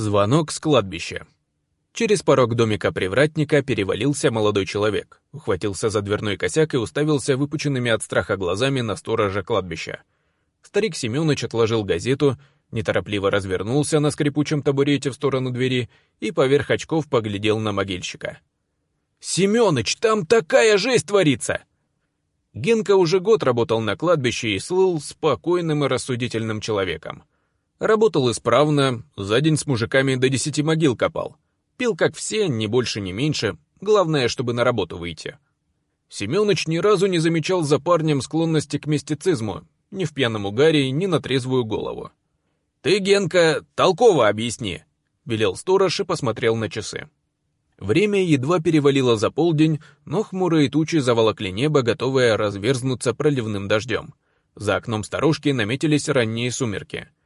Звонок с кладбища. Через порог домика привратника перевалился молодой человек, ухватился за дверной косяк и уставился выпученными от страха глазами на сторожа кладбища. Старик Семенович отложил газету, неторопливо развернулся на скрипучем табурете в сторону двери и поверх очков поглядел на могильщика. «Семёныч, там такая жесть творится!» Генка уже год работал на кладбище и слыл спокойным и рассудительным человеком. Работал исправно, за день с мужиками до десяти могил копал. Пил как все, ни больше, ни меньше, главное, чтобы на работу выйти. Семёныч ни разу не замечал за парнем склонности к мистицизму, ни в пьяном угаре, ни на трезвую голову. «Ты, Генка, толково объясни», — велел сторож и посмотрел на часы. Время едва перевалило за полдень, но хмурые тучи заволокли небо, готовое разверзнуться проливным дождем. За окном старушки наметились ранние сумерки —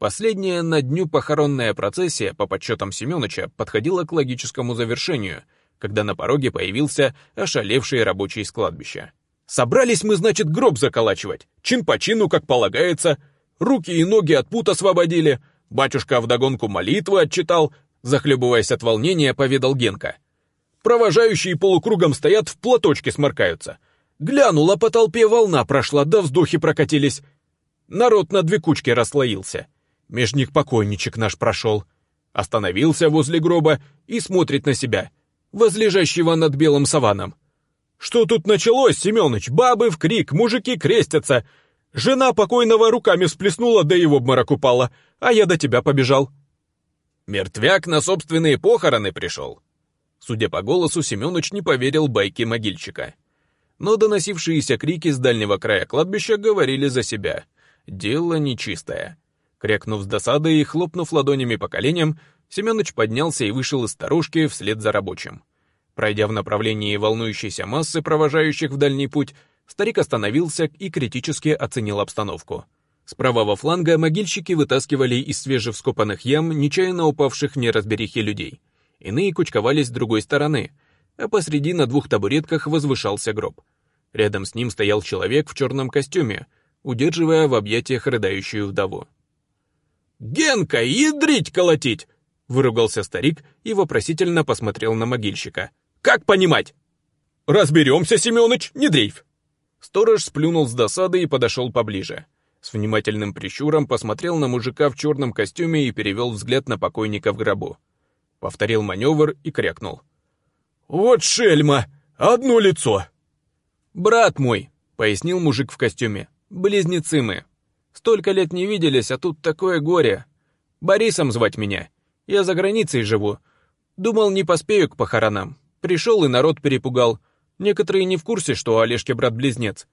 Последняя на дню похоронная процессия, по подсчетам Семеновича, подходила к логическому завершению, когда на пороге появился ошалевший рабочий с кладбища. «Собрались мы, значит, гроб заколачивать, чин по чину, как полагается, руки и ноги от пут освободили, батюшка вдогонку молитвы отчитал, захлебываясь от волнения, поведал Генка. Провожающие полукругом стоят, в платочке сморкаются. Глянула по толпе, волна прошла, да вздохи прокатились. Народ на две кучки расслоился. Меж них покойничек наш прошел. Остановился возле гроба и смотрит на себя, возлежащего над белым саваном. «Что тут началось, Семёныч? Бабы в крик, мужики крестятся. Жена покойного руками всплеснула, да его обморок упала, а я до тебя побежал». Мертвяк на собственные похороны пришел. Судя по голосу, Семёныч не поверил байке могильщика. Но доносившиеся крики с дальнего края кладбища говорили за себя. Дело нечистое. Крякнув с досадой и хлопнув ладонями по коленям, Семёныч поднялся и вышел из сторожки вслед за рабочим. Пройдя в направлении волнующейся массы, провожающих в дальний путь, старик остановился и критически оценил обстановку. С правого фланга могильщики вытаскивали из свежевскопанных ям нечаянно упавших в неразберихе людей. Иные кучковались с другой стороны, а посреди на двух табуретках возвышался гроб. Рядом с ним стоял человек в черном костюме, удерживая в объятиях рыдающую вдову. «Генка, ядрить колотить!» — выругался старик и вопросительно посмотрел на могильщика. «Как понимать?» «Разберемся, Семёныч, не дрейф!» Сторож сплюнул с досады и подошел поближе. С внимательным прищуром посмотрел на мужика в черном костюме и перевел взгляд на покойника в гробу. Повторил маневр и крякнул. «Вот шельма! Одно лицо!» «Брат мой!» — пояснил мужик в костюме. «Близнецы мы!» Столько лет не виделись, а тут такое горе. Борисом звать меня. Я за границей живу. Думал, не поспею к похоронам. Пришел и народ перепугал. Некоторые не в курсе, что у Олежки брат-близнец.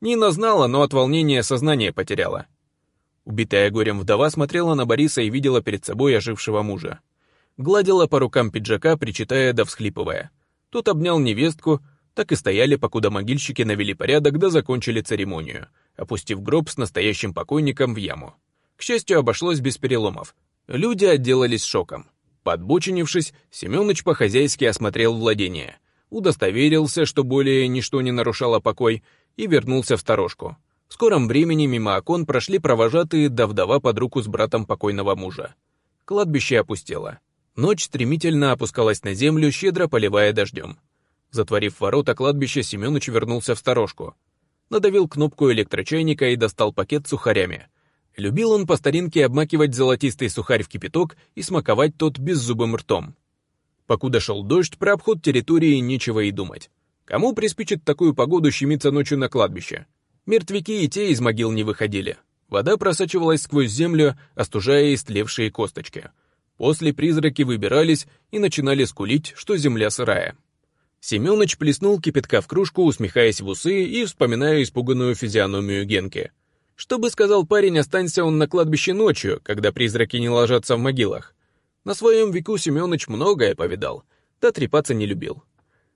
Нина знала, но от волнения сознание потеряла. Убитая горем вдова смотрела на Бориса и видела перед собой ожившего мужа. Гладила по рукам пиджака, причитая да всхлипывая. Тот обнял невестку, так и стояли, покуда могильщики навели порядок да закончили церемонию — опустив гроб с настоящим покойником в яму. К счастью, обошлось без переломов. Люди отделались шоком. Подбоченившись, Семёныч по-хозяйски осмотрел владение, удостоверился, что более ничто не нарушало покой, и вернулся в сторожку. В скором времени мимо окон прошли провожатые да вдова под руку с братом покойного мужа. Кладбище опустело. Ночь стремительно опускалась на землю, щедро поливая дождем. Затворив ворота кладбища, Семёныч вернулся в сторожку надавил кнопку электрочайника и достал пакет с сухарями. Любил он по старинке обмакивать золотистый сухарь в кипяток и смаковать тот беззубым ртом. Покуда шел дождь, про обход территории нечего и думать. Кому приспичит такую погоду щемиться ночью на кладбище? Мертвяки и те из могил не выходили. Вода просачивалась сквозь землю, остужая истлевшие косточки. После призраки выбирались и начинали скулить, что земля сырая. Семёныч плеснул кипятка в кружку, усмехаясь в усы и вспоминая испуганную физиономию Генки. Что бы сказал парень, останься он на кладбище ночью, когда призраки не ложатся в могилах. На своем веку Семёныч многое повидал, да трепаться не любил.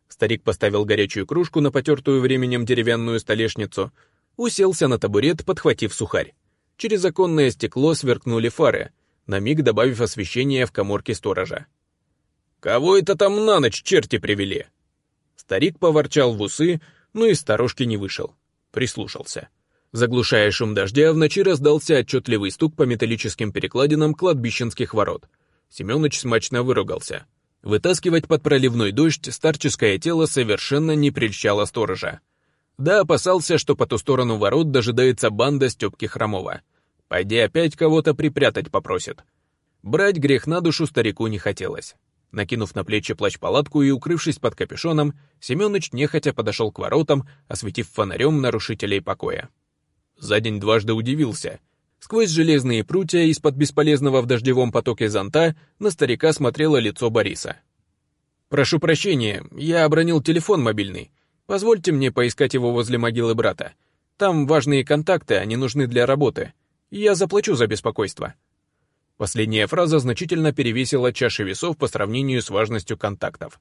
Старик поставил горячую кружку на потертую временем деревянную столешницу, уселся на табурет, подхватив сухарь. Через оконное стекло сверкнули фары, на миг добавив освещение в коморке сторожа. «Кого это там на ночь черти привели?» Старик поворчал в усы, но из сторожки не вышел. Прислушался. Заглушая шум дождя, в ночи раздался отчетливый стук по металлическим перекладинам кладбищенских ворот. Семёныч смачно выругался. Вытаскивать под проливной дождь старческое тело совершенно не прельщало сторожа. Да, опасался, что по ту сторону ворот дожидается банда Степки Хромова. Пойди опять кого-то припрятать попросит. Брать грех на душу старику не хотелось. Накинув на плечи плащ-палатку и укрывшись под капюшоном, Семёныч нехотя подошел к воротам, осветив фонарем нарушителей покоя. За день дважды удивился. Сквозь железные прутья из-под бесполезного в дождевом потоке зонта на старика смотрело лицо Бориса. «Прошу прощения, я обронил телефон мобильный. Позвольте мне поискать его возле могилы брата. Там важные контакты, они нужны для работы. Я заплачу за беспокойство». Последняя фраза значительно перевесила чаши весов по сравнению с важностью контактов.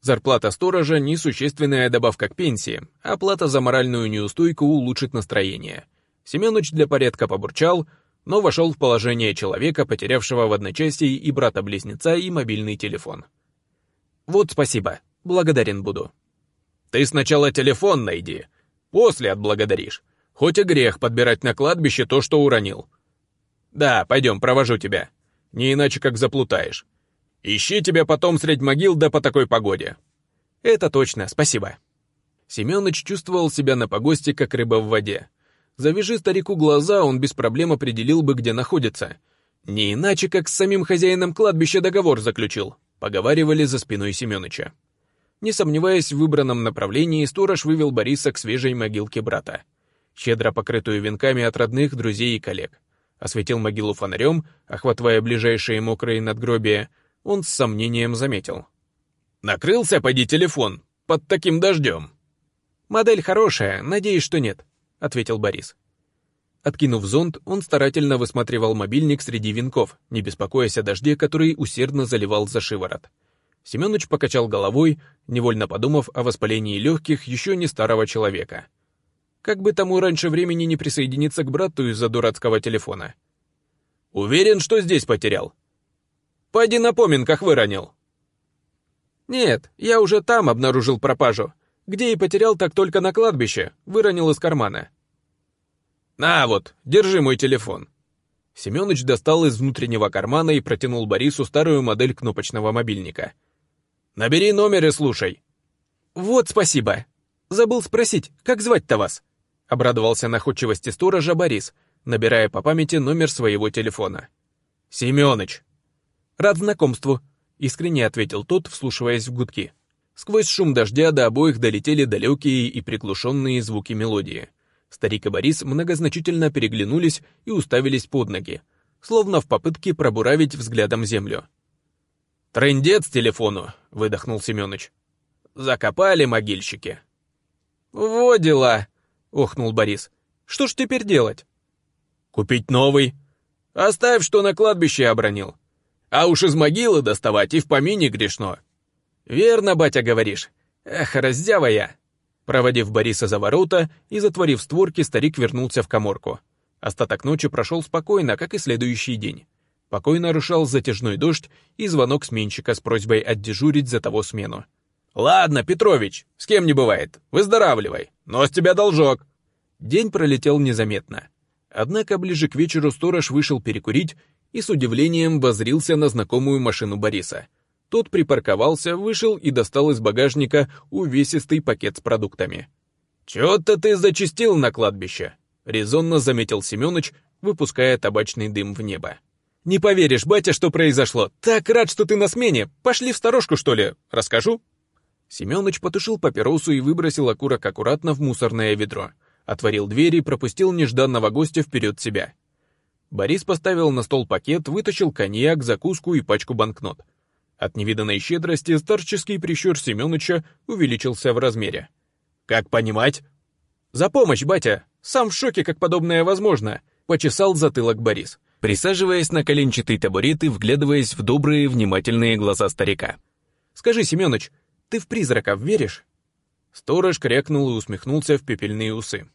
Зарплата сторожа — несущественная добавка к пенсии, а плата за моральную неустойку улучшит настроение. Семёныч для порядка побурчал, но вошел в положение человека, потерявшего в одночасье и брата-близнеца, и мобильный телефон. «Вот спасибо, благодарен буду». «Ты сначала телефон найди, после отблагодаришь. Хоть и грех подбирать на кладбище то, что уронил», да, пойдем, провожу тебя. Не иначе как заплутаешь. Ищи тебя потом средь могил да по такой погоде. Это точно, спасибо. Семёныч чувствовал себя на погосте, как рыба в воде. Завяжи старику глаза, он без проблем определил бы, где находится. Не иначе, как с самим хозяином кладбища договор заключил, поговаривали за спиной Семёныча. Не сомневаясь в выбранном направлении, сторож вывел Бориса к свежей могилке брата, щедро покрытую венками от родных, друзей и коллег осветил могилу фонарем, охватывая ближайшие мокрые надгробия, он с сомнением заметил. «Накрылся, поди, телефон, под таким дождем!» «Модель хорошая, надеюсь, что нет», — ответил Борис. Откинув зонт, он старательно высматривал мобильник среди венков, не беспокоясь о дожде, который усердно заливал за шиворот. Семёныч покачал головой, невольно подумав о воспалении легких еще не старого человека — как бы тому раньше времени не присоединиться к брату из-за дурацкого телефона. Уверен, что здесь потерял. Пойди на поминках выронил. Нет, я уже там обнаружил пропажу. Где и потерял, так только на кладбище, выронил из кармана. На вот, держи мой телефон. Семёныч достал из внутреннего кармана и протянул Борису старую модель кнопочного мобильника. «Набери номер и слушай». «Вот спасибо. Забыл спросить, как звать-то вас?» — обрадовался находчивости сторожа Борис, набирая по памяти номер своего телефона. «Семёныч!» «Рад знакомству», — искренне ответил тот, вслушиваясь в гудки. Сквозь шум дождя до обоих долетели далекие и приглушенные звуки мелодии. Старик и Борис многозначительно переглянулись и уставились под ноги, словно в попытке пробуравить взглядом землю. «Трындец телефону!» — выдохнул Семёныч. «Закопали могильщики». «Во дела!» — охнул Борис. «Что ж теперь делать?» «Купить новый. Оставь, что на кладбище обронил. А уж из могилы доставать и в помине грешно». «Верно, батя, говоришь. Эх, раздява я». Проводив Бориса за ворота и затворив створки, старик вернулся в коморку. Остаток ночи прошел спокойно, как и следующий день. Покой нарушал затяжной дождь и звонок сменщика с просьбой отдежурить за того смену. «Ладно, Петрович, с кем не бывает, выздоравливай, но с тебя должок». День пролетел незаметно. Однако ближе к вечеру сторож вышел перекурить и с удивлением возрился на знакомую машину Бориса. Тот припарковался, вышел и достал из багажника увесистый пакет с продуктами. «Чё-то ты зачистил на кладбище», — резонно заметил Семёныч, выпуская табачный дым в небо. «Не поверишь, батя, что произошло. Так рад, что ты на смене. Пошли в сторожку, что ли? Расскажу?» Семёныч потушил папиросу и выбросил окурок аккуратно в мусорное ведро. Отворил дверь и пропустил нежданного гостя вперед себя. Борис поставил на стол пакет, вытащил коньяк, закуску и пачку банкнот. От невиданной щедрости старческий прищур Семёныча увеличился в размере. «Как понимать?» «За помощь, батя! Сам в шоке, как подобное возможно!» — почесал затылок Борис, присаживаясь на коленчатый табурет и вглядываясь в добрые, внимательные глаза старика. «Скажи, Семёныч, ты в призраков веришь?» Сторож крякнул и усмехнулся в пепельные усы.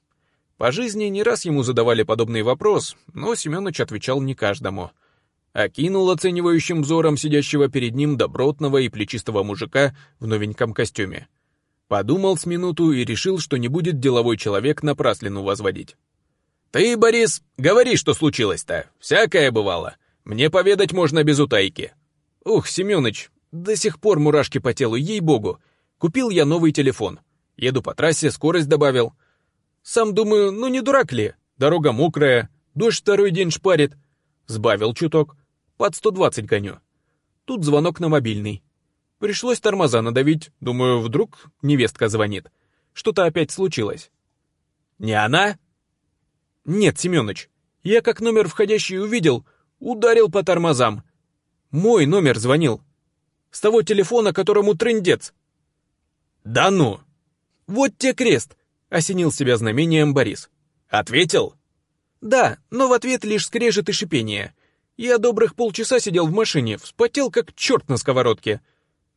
По жизни не раз ему задавали подобный вопрос, но Семенович отвечал не каждому. Окинул оценивающим взором сидящего перед ним добротного и плечистого мужика в новеньком костюме. Подумал с минуту и решил, что не будет деловой человек напраслину возводить. «Ты, Борис, говори, что случилось-то. Всякое бывало. Мне поведать можно без утайки. Ух, Семёныч, до сих пор мурашки по телу, ей-богу. Купил я новый телефон. Еду по трассе, скорость добавил. Сам думаю, ну не дурак ли? Дорога мокрая, дождь второй день шпарит. Сбавил чуток. Под 120 гоню. Тут звонок на мобильный. Пришлось тормоза надавить. Думаю, вдруг невестка звонит. Что-то опять случилось. Не она? Нет, Семёныч. Я как номер входящий увидел, ударил по тормозам. Мой номер звонил. С того телефона, которому трындец. Да ну! Вот те крест! Осенил себя знамением Борис. Ответил? Да, но в ответ лишь скрежет и шипение. Я добрых полчаса сидел в машине, вспотел как черт на сковородке.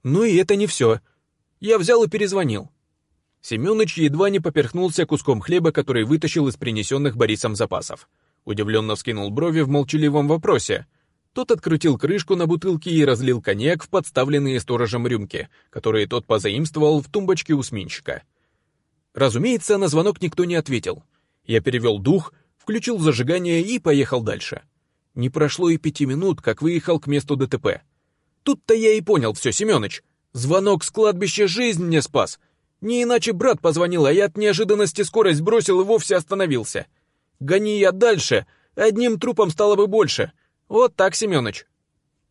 Ну и это не все. Я взял и перезвонил. Семёныч едва не поперхнулся куском хлеба, который вытащил из принесенных Борисом запасов. Удивленно вскинул брови в молчаливом вопросе. Тот открутил крышку на бутылке и разлил коньяк в подставленные сторожем рюмки, которые тот позаимствовал в тумбочке у сменщика. Разумеется, на звонок никто не ответил. Я перевел дух, включил зажигание и поехал дальше. Не прошло и пяти минут, как выехал к месту ДТП. Тут-то я и понял все, Семёныч. Звонок с кладбища жизнь мне спас. Не иначе брат позвонил, а я от неожиданности скорость бросил и вовсе остановился. Гони я дальше, одним трупом стало бы больше. Вот так, Семёныч.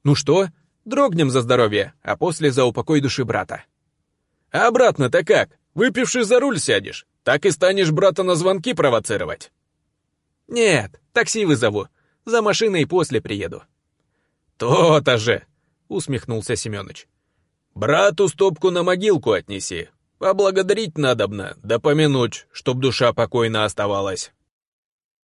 Ну что, дрогнем за здоровье, а после за упокой души брата. А обратно-то как? Выпивший за руль сядешь, так и станешь брата на звонки провоцировать. Нет, такси вызову. За машиной после приеду. То-то же, усмехнулся Семёныч. Брату стопку на могилку отнеси. Поблагодарить надобно, да помянуть, чтоб душа покойно оставалась.